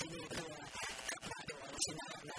Они, как правило, начинают